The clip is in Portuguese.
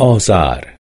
Ozar